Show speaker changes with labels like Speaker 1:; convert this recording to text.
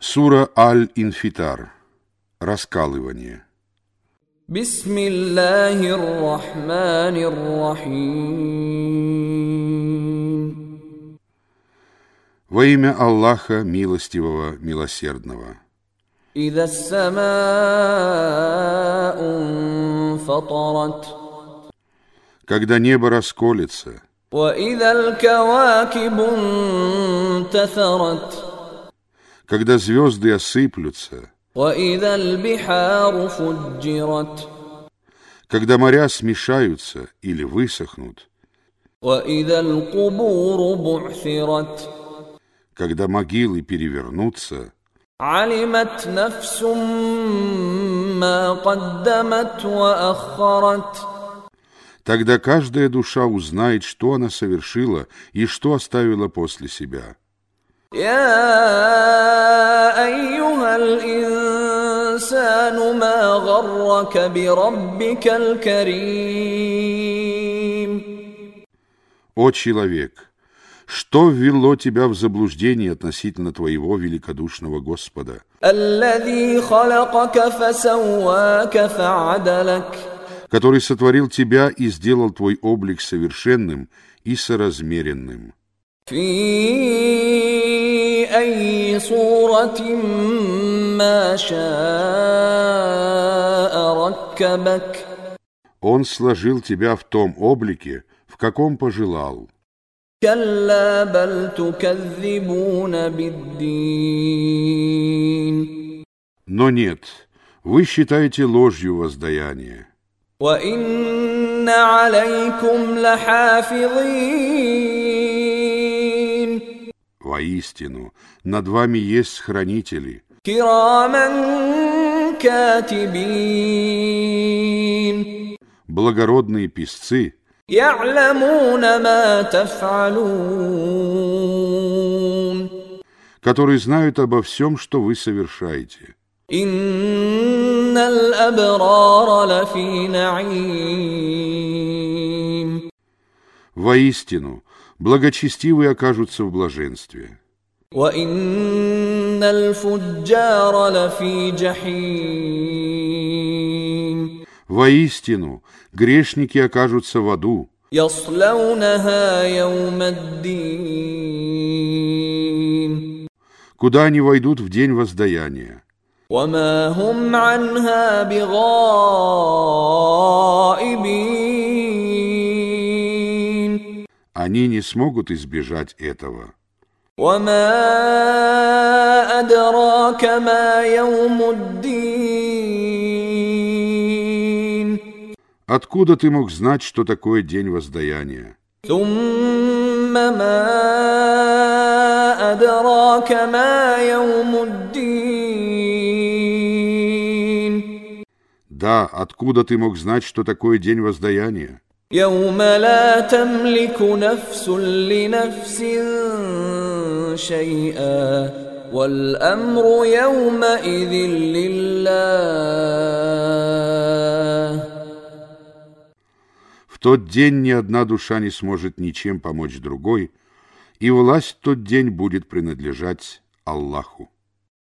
Speaker 1: Сура Аль-Инфитар. Раскалывание.
Speaker 2: بسم الله الرحمن الرحيم
Speaker 1: Во имя Аллаха, милостивого, милосердного.
Speaker 2: إذا السماء انفطرت
Speaker 1: Когда небо расколется,
Speaker 2: وإذا الكواكب انتثرت
Speaker 1: когда звезды осыплются,
Speaker 2: وإذا البحار فجرت
Speaker 1: когда моря смешаются или высохнут,
Speaker 2: وإذا القبور بعثرت
Speaker 1: когда могилы перевернутся,
Speaker 2: علمت نفس ما قدمت وأخرت
Speaker 1: тогда каждая душа узнает, что она совершила и что оставила после себя.
Speaker 2: يا أيها الإنسان ما غرك بربك الكريم
Speaker 1: О человек, что ввело тебя в заблуждение относительно твоего великодушного Господа,
Speaker 2: الذي خلقك فسواك فعدلك
Speaker 1: который сотворил тебя и сделал твой облик совершенным и соразмеренным?
Speaker 2: في أي صورة ما شاء ركبك
Speaker 1: Он сложил тебя в том облике, в каком пожелал.
Speaker 2: كلا بل تكذبون بالدين
Speaker 1: Но нет, вы считаете ложью воздаяние.
Speaker 2: وإن عليكم لحافظين
Speaker 1: Воистину, над вами есть хранители. Благородные писцы, которые знают обо всем, что вы совершаете. Воистину, благочестивые окажутся в блаженстве.
Speaker 2: وإن الفجار لفي جحيم
Speaker 1: Воистину, грешники окажутся в аду,
Speaker 2: يصلونها يوم الدين
Speaker 1: куда они войдут в день воздаяния.
Speaker 2: وما هم عنها بغائبين
Speaker 1: Они не смогут избежать этого. Откуда ты мог знать, что такое день воздаяния? Да, откуда ты мог знать, что такое день воздаяния?
Speaker 2: يوم لا تملك نفس لنفس شيئا والأمر يومئذ لله
Speaker 1: В тот день ни одна душа не сможет ничем помочь другой, и власть в тот день будет принадлежать Аллаху.